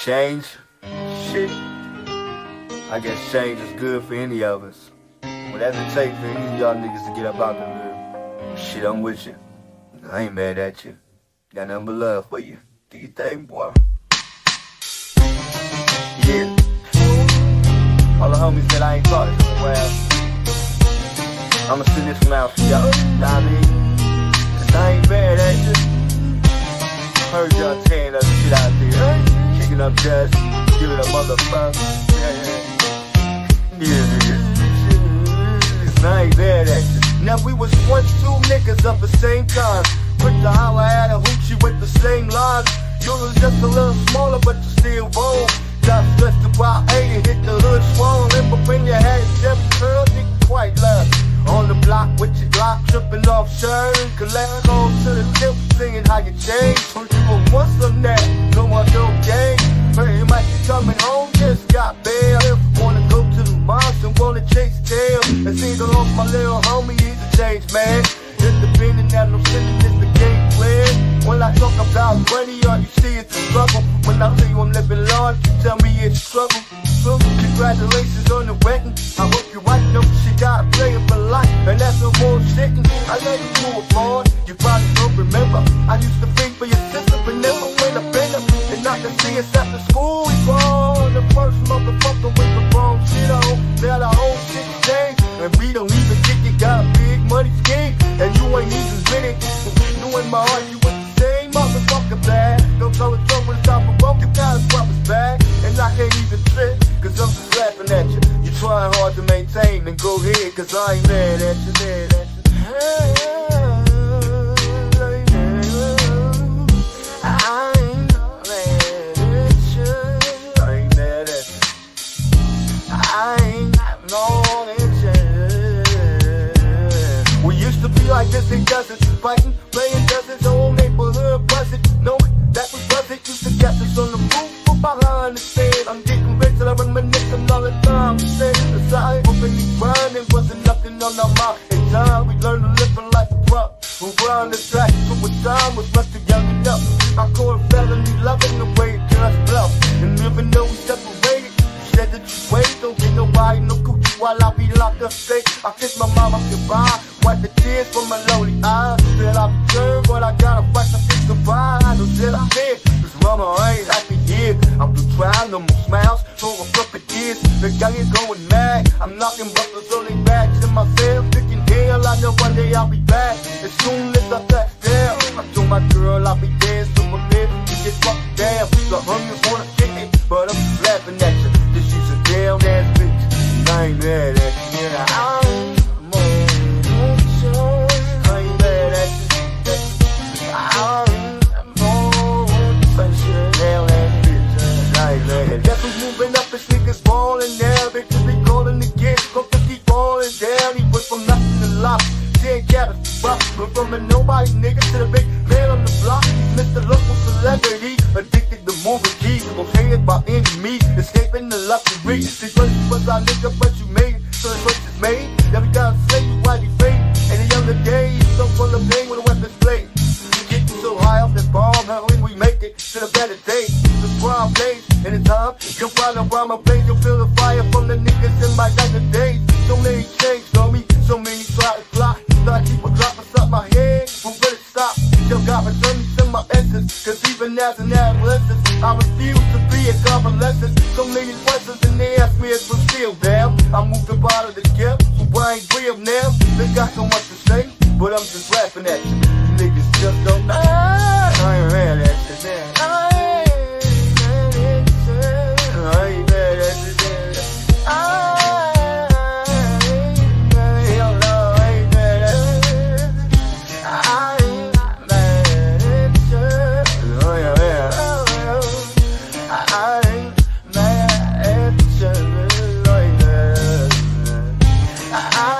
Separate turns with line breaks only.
Change? Shit. I guess change is good for any of us. Whatever it takes for any of y'all niggas to get up out the hood. Shit, I'm with you. I ain't mad at you. Got nothing but love for you. Do you think, boy. Yeah. All the homies that I ain't talking to in while. I'ma send this one out for y'all. What I mean? Cause I ain't up dust. Give it a motherfucker. Yeah, yeah. Now we was once two niggas of the same time. Put the holla at a hoochie with the same lines. You was just a little smaller, but you still bold. Got stressed about 80, hit the hood swollen. Remember when you had them curls, you quite love. On the block with your Glock, tripping off shirt. Collect calls to the tip, singing how you changed. Heard you were once on that, no one no game. Might be coming home, just got bail. Wanna go to the mosque and wanna chase tail. And see the lost my little homie, he's a changed man. Independent, now no sinning, it's the game plan. When I talk about money, all you see is the struggle. When I tell you I'm living large, you tell me it's struggle. So, congratulations on the wedding. I hope your wife knows she motherfucker with the wrong shit on. Now the whole shit changed. And we don't even think you got big money scheme. And you ain't even with it. Knowing my heart, you with the same motherfucker bad. No color trouble, it's time for broke. You gotta back. And I can't even trip, cause I'm just laughing at you. You trying hard to maintain, then go ahead, cause I ain't mad at you, mad at you. I We used to be like this in cousins, fighting, playing dozens, whole neighborhood buzzing. Knowing that we wasn't used to catch us on the roof behind the stand. I'm getting rich and I reminisce on all the time we said. The side openly grinding wasn't nothing on our mind. In time, we learned to live in like a drunk. Who run the track, so with time was much too young enough. I call it felony loving the way it just bluff. And even though we separated, you said that you wait, don't get nobody no coochie while I be locked up safe. I kiss my mama goodbye, wipe the tears from my lonely eyes. Said I deserve what I gotta fight to fix the ride. No said I did, cause mama ain't happy here. I'm through trial, no more smiles, so I'm tears. The gang is going mad, I'm knocking buckles went from a nobody nigga to the big man on the block. Mr. Local celebrity, addicted to moving keys. Was hated by enemy, escaping the luxury. See, first you was our nigga, but you made it. So the choice is made. Now we gotta say you why you fake. In the younger days, so full of pain with a weapon's blade. We get you so high off the bomb, when we make it to the better day. days. The prime days, and in time, you'll find a rhyme place. You'll feel the fire from the niggas in my younger as I refuse to be a convalescent. So many questions and they ask me if I'm still down. I moved up out of the gap, so I ain't real now. They got so much to say, but I'm just laughing at you. You niggas just don't know. I